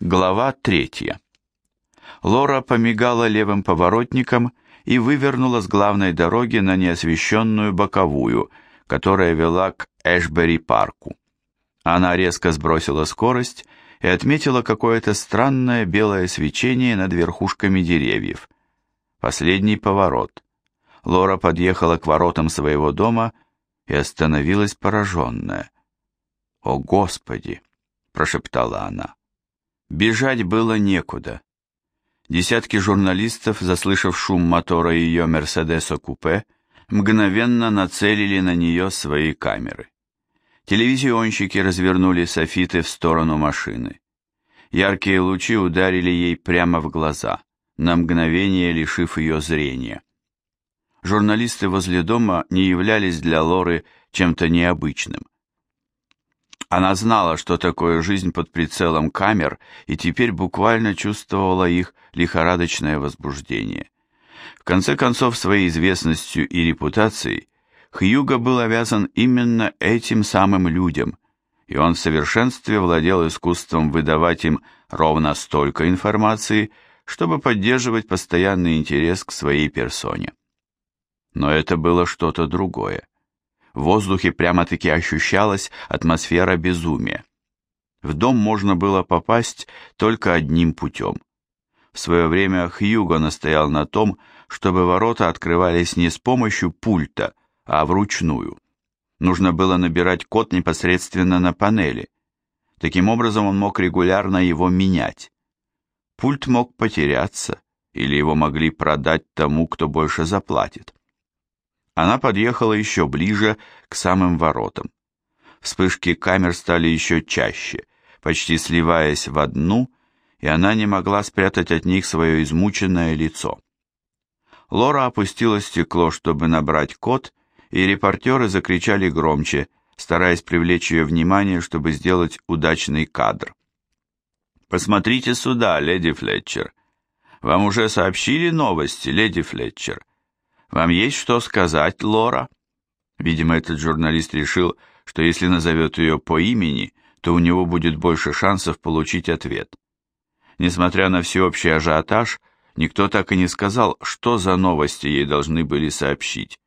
Глава третья. Лора помигала левым поворотником и вывернула с главной дороги на неосвещенную боковую, которая вела к Эшбери-парку. Она резко сбросила скорость и отметила какое-то странное белое свечение над верхушками деревьев. Последний поворот. Лора подъехала к воротам своего дома и остановилась пораженная. «О, Господи!» – прошептала она. Бежать было некуда. Десятки журналистов, заслышав шум мотора ее Мерседеса-купе, мгновенно нацелили на нее свои камеры. Телевизионщики развернули софиты в сторону машины. Яркие лучи ударили ей прямо в глаза, на мгновение лишив ее зрения. Журналисты возле дома не являлись для Лоры чем-то необычным. Она знала, что такое жизнь под прицелом камер, и теперь буквально чувствовала их лихорадочное возбуждение. В конце концов, своей известностью и репутацией Хьюго был обязан именно этим самым людям, и он в совершенстве владел искусством выдавать им ровно столько информации, чтобы поддерживать постоянный интерес к своей персоне. Но это было что-то другое. В воздухе прямо-таки ощущалась атмосфера безумия. В дом можно было попасть только одним путем. В свое время Хьюго настоял на том, чтобы ворота открывались не с помощью пульта, а вручную. Нужно было набирать код непосредственно на панели. Таким образом он мог регулярно его менять. Пульт мог потеряться, или его могли продать тому, кто больше заплатит. Она подъехала еще ближе к самым воротам. Вспышки камер стали еще чаще, почти сливаясь в одну, и она не могла спрятать от них свое измученное лицо. Лора опустила стекло, чтобы набрать код, и репортеры закричали громче, стараясь привлечь ее внимание, чтобы сделать удачный кадр. «Посмотрите сюда, леди Флетчер. Вам уже сообщили новости, леди Флетчер?» «Вам есть что сказать, Лора?» Видимо, этот журналист решил, что если назовет ее по имени, то у него будет больше шансов получить ответ. Несмотря на всеобщий ажиотаж, никто так и не сказал, что за новости ей должны были сообщить.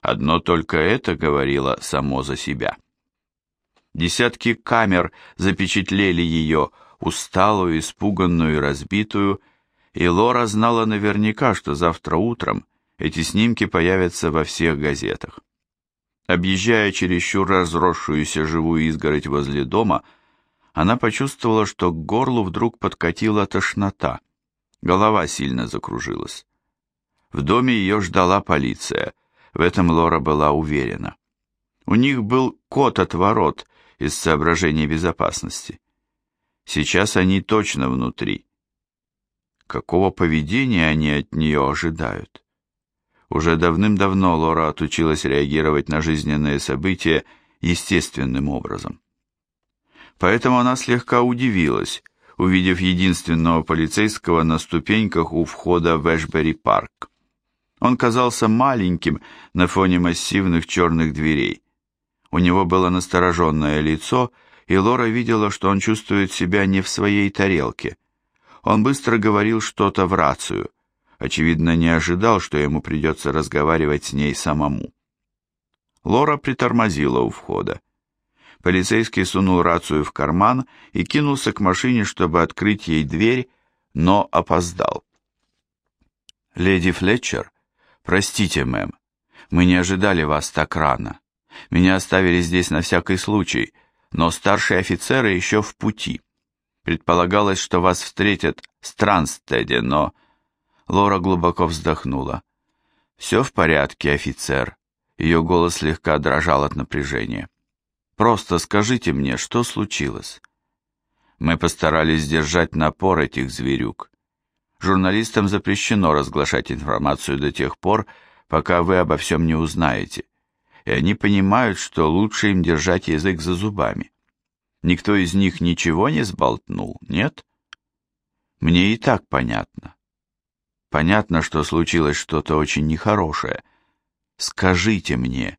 Одно только это говорило само за себя. Десятки камер запечатлели ее, усталую, испуганную и разбитую, и Лора знала наверняка, что завтра утром эти снимки появятся во всех газетах. Объезжая чересчур разросшуюся живую изгородь возле дома, она почувствовала, что к горлу вдруг подкатила тошнота. Голова сильно закружилась. В доме ее ждала полиция, в этом Лора была уверена. У них был код от ворот из соображений безопасности. Сейчас они точно внутри. Какого поведения они от нее ожидают? Уже давным-давно Лора отучилась реагировать на жизненные события естественным образом. Поэтому она слегка удивилась, увидев единственного полицейского на ступеньках у входа в Эшбери-парк. Он казался маленьким на фоне массивных черных дверей. У него было настороженное лицо, и Лора видела, что он чувствует себя не в своей тарелке. Он быстро говорил что-то в рацию очевидно, не ожидал, что ему придется разговаривать с ней самому. Лора притормозила у входа. Полицейский сунул рацию в карман и кинулся к машине, чтобы открыть ей дверь, но опоздал. «Леди Флетчер, простите, мэм, мы не ожидали вас так рано. Меня оставили здесь на всякий случай, но старшие офицеры еще в пути. Предполагалось, что вас встретят в Странстеде, но Лора глубоко вздохнула. «Все в порядке, офицер». Ее голос слегка дрожал от напряжения. «Просто скажите мне, что случилось?» Мы постарались сдержать напор этих зверюк. Журналистам запрещено разглашать информацию до тех пор, пока вы обо всем не узнаете. И они понимают, что лучше им держать язык за зубами. Никто из них ничего не сболтнул, нет? Мне и так понятно. Понятно, что случилось что-то очень нехорошее. Скажите мне.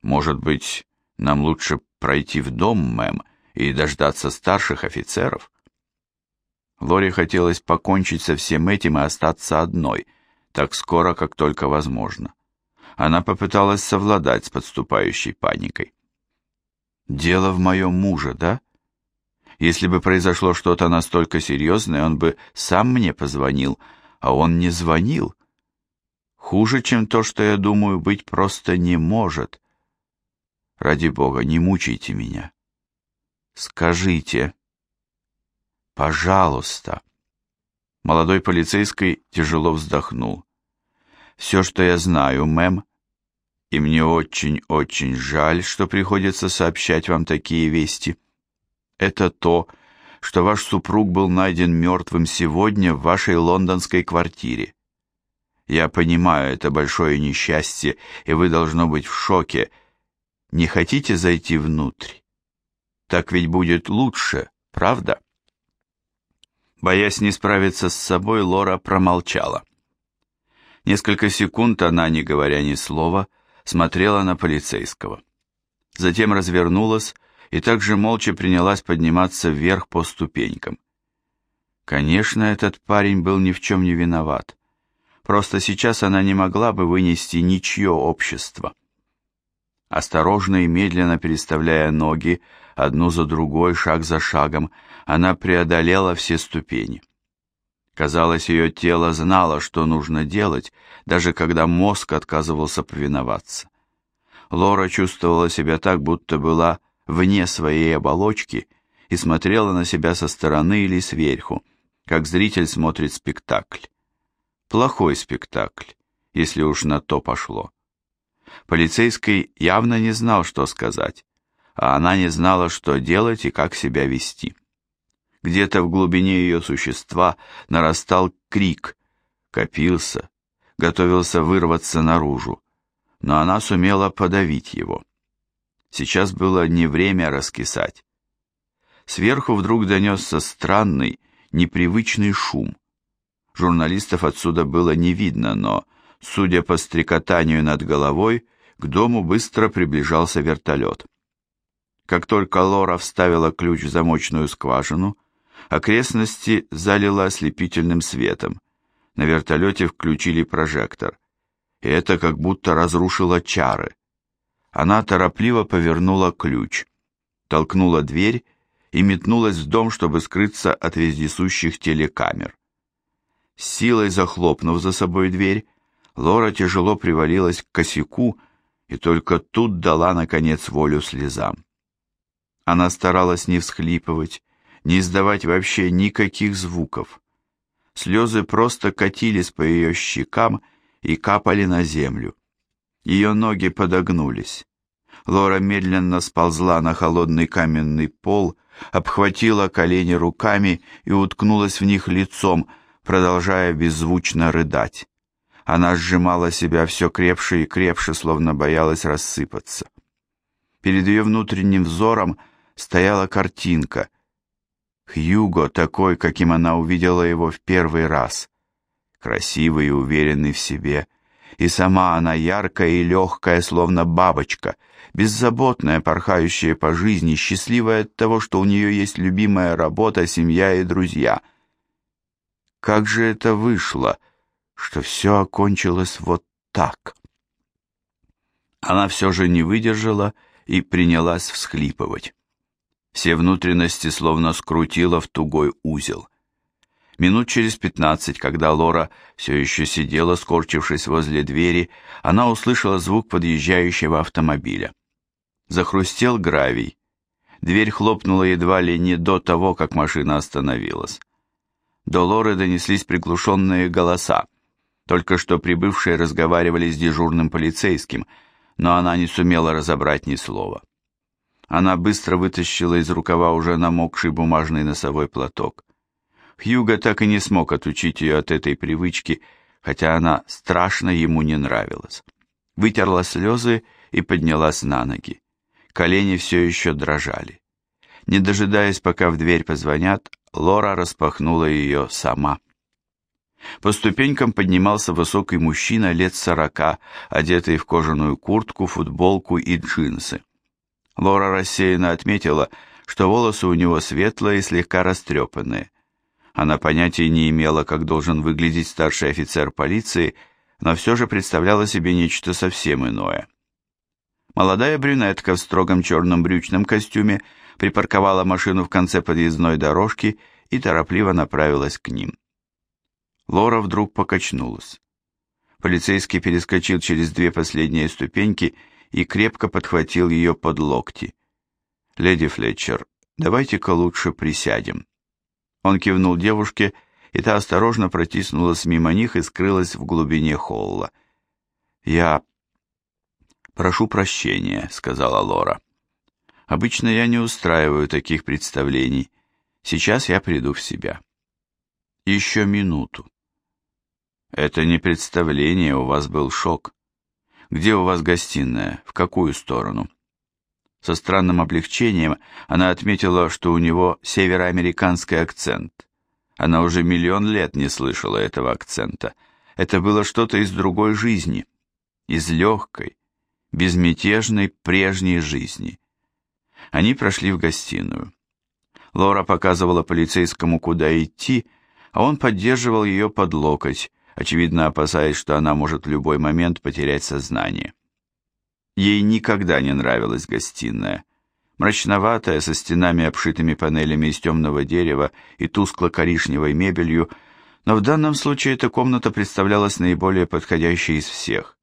Может быть, нам лучше пройти в дом, мэм, и дождаться старших офицеров? Лоре хотелось покончить со всем этим и остаться одной, так скоро, как только возможно. Она попыталась совладать с подступающей паникой. «Дело в моем муже, да? Если бы произошло что-то настолько серьезное, он бы сам мне позвонил, а он не звонил. Хуже, чем то, что я думаю, быть просто не может. Ради бога, не мучайте меня. Скажите. Пожалуйста. Молодой полицейский тяжело вздохнул. Все, что я знаю, мэм, и мне очень-очень жаль, что приходится сообщать вам такие вести, это то, что ваш супруг был найден мертвым сегодня в вашей лондонской квартире. Я понимаю, это большое несчастье, и вы должно быть в шоке. Не хотите зайти внутрь? Так ведь будет лучше, правда? Боясь не справиться с собой, Лора промолчала. Несколько секунд она, не говоря ни слова, смотрела на полицейского. Затем развернулась и также молча принялась подниматься вверх по ступенькам. Конечно, этот парень был ни в чем не виноват. Просто сейчас она не могла бы вынести ничье общество. Осторожно и медленно переставляя ноги, одну за другой, шаг за шагом, она преодолела все ступени. Казалось, ее тело знало, что нужно делать, даже когда мозг отказывался повиноваться. Лора чувствовала себя так, будто была вне своей оболочки и смотрела на себя со стороны или сверху, как зритель смотрит спектакль. Плохой спектакль, если уж на то пошло. Полицейский явно не знал, что сказать, а она не знала, что делать и как себя вести. Где-то в глубине ее существа нарастал крик, копился, готовился вырваться наружу, но она сумела подавить его. Сейчас было не время раскисать. Сверху вдруг донесся странный, непривычный шум. Журналистов отсюда было не видно, но, судя по стрекотанию над головой, к дому быстро приближался вертолет. Как только Лора вставила ключ в замочную скважину, окрестности залило ослепительным светом. На вертолете включили прожектор. И это как будто разрушило чары. Она торопливо повернула ключ, толкнула дверь и метнулась в дом, чтобы скрыться от вездесущих телекамер силой захлопнув за собой дверь, Лора тяжело привалилась к косяку и только тут дала, наконец, волю слезам. Она старалась не всхлипывать, не издавать вообще никаких звуков. Слезы просто катились по ее щекам и капали на землю. Ее ноги подогнулись. Лора медленно сползла на холодный каменный пол, обхватила колени руками и уткнулась в них лицом, продолжая беззвучно рыдать. Она сжимала себя все крепше и крепше, словно боялась рассыпаться. Перед ее внутренним взором стояла картинка. Хьюго такой, каким она увидела его в первый раз. Красивый и уверенный в себе. И сама она яркая и легкая, словно бабочка, беззаботная, порхающая по жизни, счастливая от того, что у нее есть любимая работа, семья и друзья — как же это вышло, что все окончилось вот так? Она все же не выдержала и принялась всхлипывать. Все внутренности словно скрутила в тугой узел. Минут через пятнадцать, когда Лора все еще сидела, скорчившись возле двери, она услышала звук подъезжающего автомобиля. Захрустел гравий. Дверь хлопнула едва ли не до того, как машина остановилась. До Лоры донеслись приглушенные голоса. Только что прибывшие разговаривали с дежурным полицейским, но она не сумела разобрать ни слова. Она быстро вытащила из рукава уже намокший бумажный носовой платок. Хьюго так и не смог отучить ее от этой привычки, хотя она страшно ему не нравилась. Вытерла слезы и поднялась на ноги. Колени все еще дрожали. Не дожидаясь, пока в дверь позвонят, Лора распахнула ее сама. По ступенькам поднимался высокий мужчина лет сорока, одетый в кожаную куртку, футболку и джинсы. Лора рассеянно отметила, что волосы у него светлые и слегка растрепанные. Она понятия не имела, как должен выглядеть старший офицер полиции, но все же представляла себе нечто совсем иное. Молодая брюнетка в строгом черном брючном костюме припарковала машину в конце подъездной дорожки и торопливо направилась к ним. Лора вдруг покачнулась. Полицейский перескочил через две последние ступеньки и крепко подхватил ее под локти. «Леди Флетчер, давайте-ка лучше присядем». Он кивнул девушке, и та осторожно протиснулась мимо них и скрылась в глубине холла. «Я прошу прощения», — сказала Лора. «Обычно я не устраиваю таких представлений. Сейчас я приду в себя». «Еще минуту». «Это не представление, у вас был шок. Где у вас гостиная? В какую сторону?» Со странным облегчением она отметила, что у него североамериканский акцент. Она уже миллион лет не слышала этого акцента. Это было что-то из другой жизни, из легкой, безмятежной прежней жизни. Они прошли в гостиную. Лора показывала полицейскому, куда идти, а он поддерживал ее под локоть, очевидно опасаясь, что она может в любой момент потерять сознание. Ей никогда не нравилась гостиная. Мрачноватая, со стенами, обшитыми панелями из темного дерева и тускло-коричневой мебелью, но в данном случае эта комната представлялась наиболее подходящей из всех.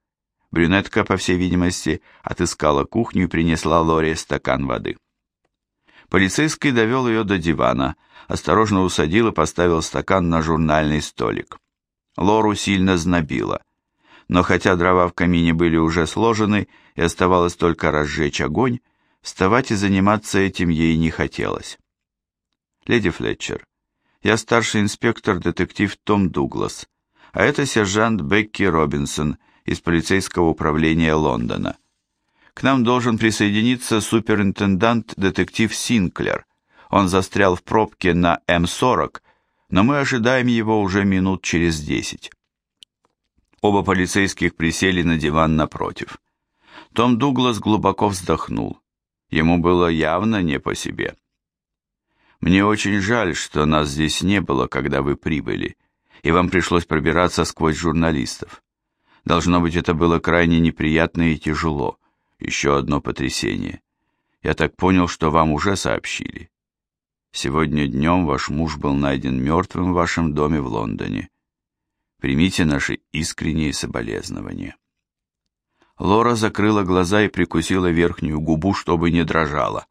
Брюнетка, по всей видимости, отыскала кухню и принесла Лоре стакан воды. Полицейский довел ее до дивана, осторожно усадил и поставил стакан на журнальный столик. Лору сильно знобило но хотя дрова в камине были уже сложены и оставалось только разжечь огонь, вставать и заниматься этим ей не хотелось. «Леди Флетчер, я старший инспектор-детектив Том Дуглас, а это сержант Бекки Робинсон из полицейского управления Лондона. К нам должен присоединиться суперинтендант-детектив Синклер. Он застрял в пробке на М-40, но мы ожидаем его уже минут через десять. Оба полицейских присели на диван напротив. Том Дуглас глубоко вздохнул. Ему было явно не по себе. «Мне очень жаль, что нас здесь не было, когда вы прибыли, и вам пришлось пробираться сквозь журналистов. Должно быть, это было крайне неприятно и тяжело. Еще одно потрясение. Я так понял, что вам уже сообщили. Сегодня днем ваш муж был найден мертвым в вашем доме в Лондоне. Примите наши искренние соболезнования. Лора закрыла глаза и прикусила верхнюю губу, чтобы не дрожала.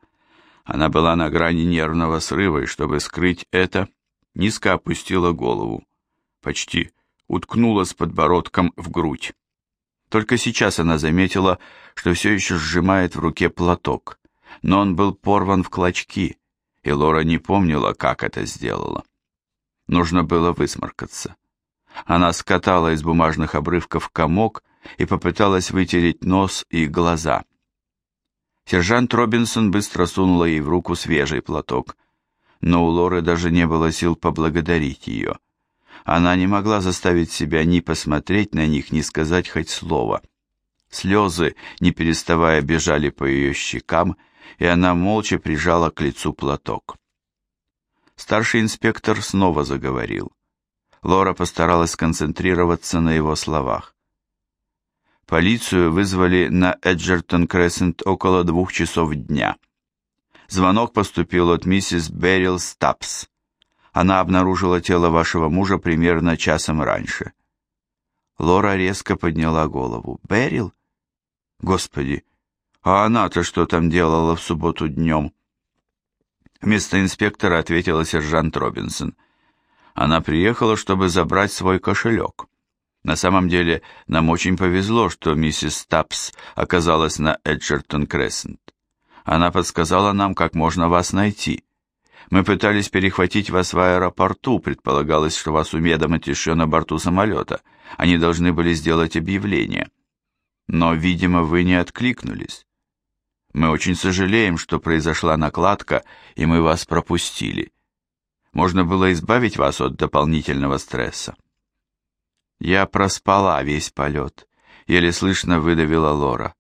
Она была на грани нервного срыва, и чтобы скрыть это, низко опустила голову. Почти уткнулась подбородком в грудь. Только сейчас она заметила, что все еще сжимает в руке платок, но он был порван в клочки, и Лора не помнила, как это сделала. Нужно было высморкаться. Она скатала из бумажных обрывков комок и попыталась вытереть нос и глаза. Сержант Робинсон быстро сунула ей в руку свежий платок, но у Лоры даже не было сил поблагодарить ее. Она не могла заставить себя ни посмотреть на них, ни сказать хоть слово. Слезы, не переставая, бежали по ее щекам, и она молча прижала к лицу платок. Старший инспектор снова заговорил. Лора постаралась сконцентрироваться на его словах. Полицию вызвали на Эджертон Крессент около двух часов дня. Звонок поступил от миссис Берил Стапс. Она обнаружила тело вашего мужа примерно часом раньше. Лора резко подняла голову. «Берил? Господи, а она-то что там делала в субботу днем?» Вместо инспектора ответила сержант Робинсон. Она приехала, чтобы забрать свой кошелек. На самом деле, нам очень повезло, что миссис Стапс оказалась на Эджертон Крессент. Она подсказала нам, как можно вас найти. Мы пытались перехватить вас в аэропорту, предполагалось, что вас уведомят еще на борту самолета. Они должны были сделать объявление. Но, видимо, вы не откликнулись. Мы очень сожалеем, что произошла накладка, и мы вас пропустили можно было избавить вас от дополнительного стресса. Я проспала весь полет, еле слышно выдавила Лора.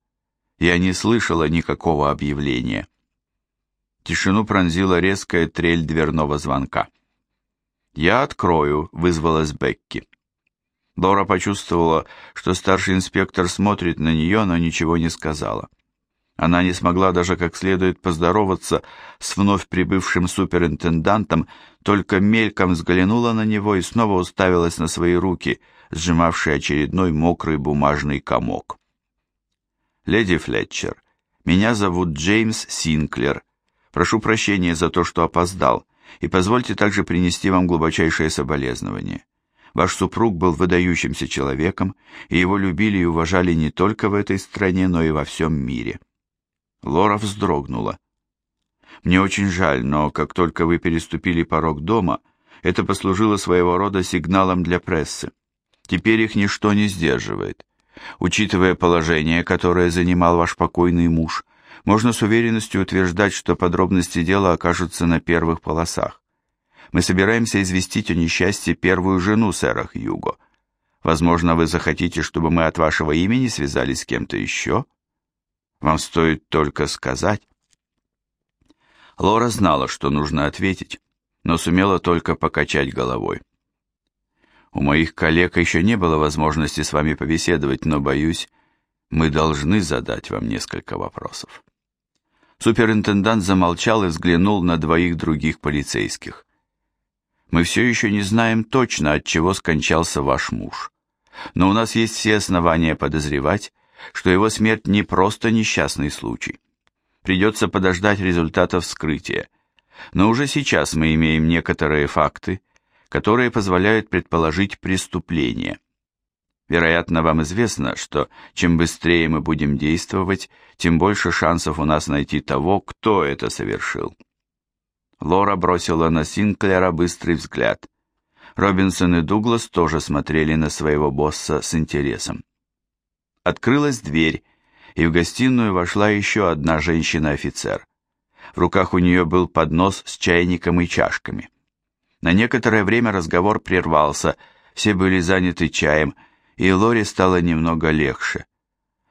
Я не слышала никакого объявления. Тишину пронзила резкая трель дверного звонка. «Я открою», — вызвалась Бекки. Лора почувствовала, что старший инспектор смотрит на нее, но ничего не сказала. Она не смогла даже как следует поздороваться с вновь прибывшим суперинтендантом, только мельком взглянула на него и снова уставилась на свои руки, сжимавшие очередной мокрый бумажный комок. «Леди Флетчер, меня зовут Джеймс Синклер. Прошу прощения за то, что опоздал, и позвольте также принести вам глубочайшее соболезнование. Ваш супруг был выдающимся человеком, и его любили и уважали не только в этой стране, но и во всем мире». Лора вздрогнула. «Мне очень жаль, но как только вы переступили порог дома, это послужило своего рода сигналом для прессы. Теперь их ничто не сдерживает. Учитывая положение, которое занимал ваш покойный муж, можно с уверенностью утверждать, что подробности дела окажутся на первых полосах. Мы собираемся известить о несчастье первую жену сэра Хьюго. Возможно, вы захотите, чтобы мы от вашего имени связались с кем-то еще?» Вам стоит только сказать. Лора знала, что нужно ответить, но сумела только покачать головой. У моих коллег еще не было возможности с вами побеседовать, но, боюсь, мы должны задать вам несколько вопросов. Суперинтендант замолчал и взглянул на двоих других полицейских. Мы все еще не знаем точно, от чего скончался ваш муж. Но у нас есть все основания подозревать, что его смерть не просто несчастный случай. Придется подождать результатов вскрытия. Но уже сейчас мы имеем некоторые факты, которые позволяют предположить преступление. Вероятно, вам известно, что чем быстрее мы будем действовать, тем больше шансов у нас найти того, кто это совершил. Лора бросила на Синклера быстрый взгляд. Робинсон и Дуглас тоже смотрели на своего босса с интересом. Открылась дверь, и в гостиную вошла еще одна женщина-офицер. В руках у нее был поднос с чайником и чашками. На некоторое время разговор прервался, все были заняты чаем, и Лоре стало немного легче.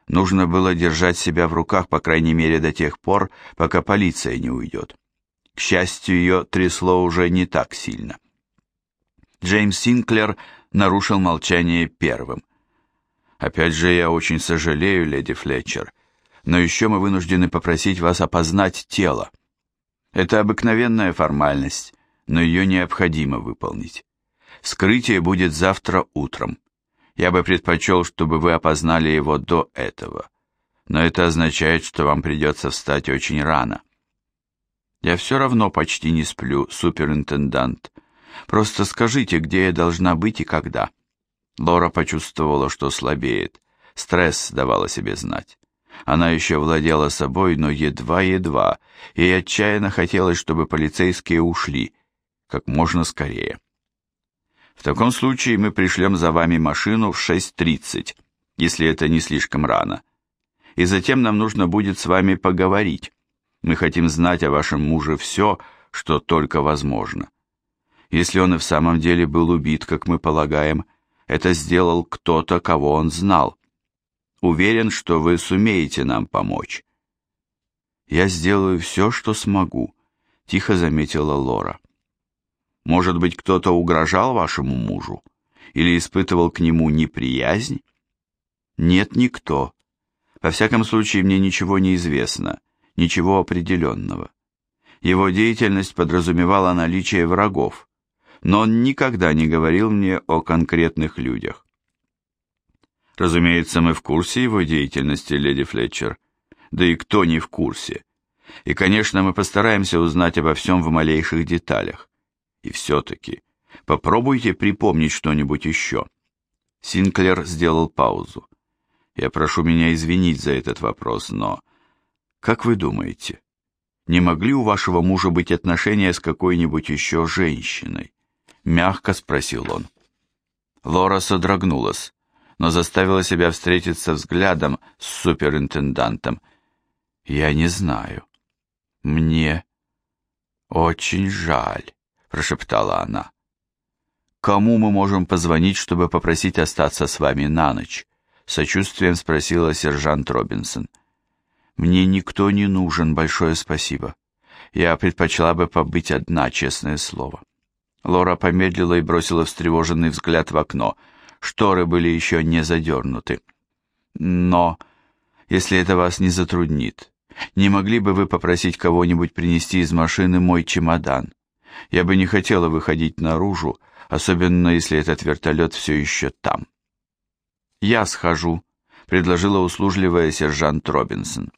Нужно было держать себя в руках, по крайней мере, до тех пор, пока полиция не уйдет. К счастью, ее трясло уже не так сильно. Джеймс Синклер нарушил молчание первым. Опять же, я очень сожалею, леди Флетчер, но еще мы вынуждены попросить вас опознать тело. Это обыкновенная формальность, но ее необходимо выполнить. Вскрытие будет завтра утром. Я бы предпочел, чтобы вы опознали его до этого. Но это означает, что вам придется встать очень рано. Я все равно почти не сплю, суперинтендант. Просто скажите, где я должна быть и когда. Лора почувствовала, что слабеет. Стресс давал себе знать. Она еще владела собой, но едва-едва, и отчаянно хотелось, чтобы полицейские ушли, как можно скорее. В таком случае мы пришлем за вами машину в 6.30, если это не слишком рано. И затем нам нужно будет с вами поговорить. Мы хотим знать о вашем муже все, что только возможно. Если он и в самом деле был убит, как мы полагаем, это сделал кто-то, кого он знал. Уверен, что вы сумеете нам помочь. Я сделаю все, что смогу, тихо заметила Лора. Может быть, кто-то угрожал вашему мужу или испытывал к нему неприязнь? Нет, никто. Во всяком случае, мне ничего не известно, ничего определенного. Его деятельность подразумевала наличие врагов, но он никогда не говорил мне о конкретных людях. Разумеется, мы в курсе его деятельности, леди Флетчер. Да и кто не в курсе? И, конечно, мы постараемся узнать обо всем в малейших деталях. И все-таки, попробуйте припомнить что-нибудь еще. Синклер сделал паузу. Я прошу меня извинить за этот вопрос, но... Как вы думаете, не могли у вашего мужа быть отношения с какой-нибудь еще женщиной? Мягко спросил он. Лора содрогнулась, но заставила себя встретиться взглядом с суперинтендантом. «Я не знаю. Мне очень жаль», — прошептала она. «Кому мы можем позвонить, чтобы попросить остаться с вами на ночь?» — сочувствием спросила сержант Робинсон. «Мне никто не нужен, большое спасибо. Я предпочла бы побыть одна, честное слово». Лора помедлила и бросила встревоженный взгляд в окно. Шторы были еще не задернуты. «Но, если это вас не затруднит, не могли бы вы попросить кого-нибудь принести из машины мой чемодан? Я бы не хотела выходить наружу, особенно если этот вертолет все еще там». «Я схожу», — предложила услужливая сержант Робинсон.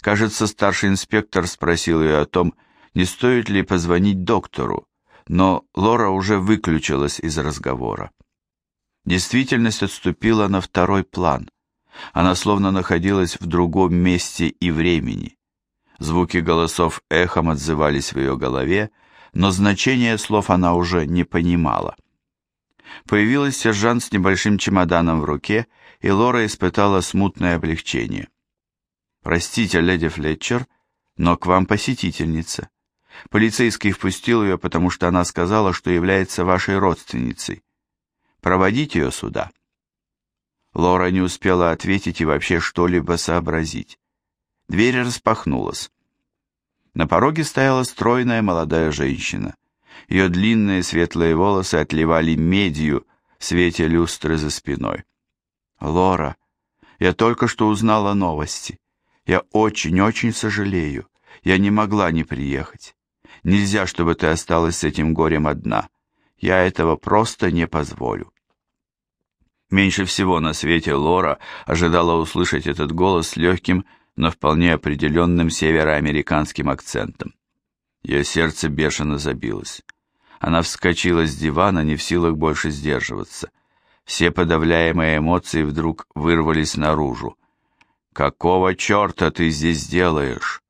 Кажется, старший инспектор спросил ее о том, не стоит ли позвонить доктору, но Лора уже выключилась из разговора. Действительность отступила на второй план. Она словно находилась в другом месте и времени. Звуки голосов эхом отзывались в ее голове, но значение слов она уже не понимала. Появилась сержант с небольшим чемоданом в руке, и Лора испытала смутное облегчение. «Простите, леди Флетчер, но к вам посетительница. Полицейский впустил ее, потому что она сказала, что является вашей родственницей. Проводите ее сюда». Лора не успела ответить и вообще что-либо сообразить. Дверь распахнулась. На пороге стояла стройная молодая женщина. Ее длинные светлые волосы отливали медью в свете люстры за спиной. «Лора, я только что узнала новости. Я очень-очень сожалею. Я не могла не приехать. Нельзя, чтобы ты осталась с этим горем одна. Я этого просто не позволю. Меньше всего на свете Лора ожидала услышать этот голос с легким, но вполне определенным североамериканским акцентом. Ее сердце бешено забилось. Она вскочила с дивана, не в силах больше сдерживаться. Все подавляемые эмоции вдруг вырвались наружу. «Какого черта ты здесь делаешь?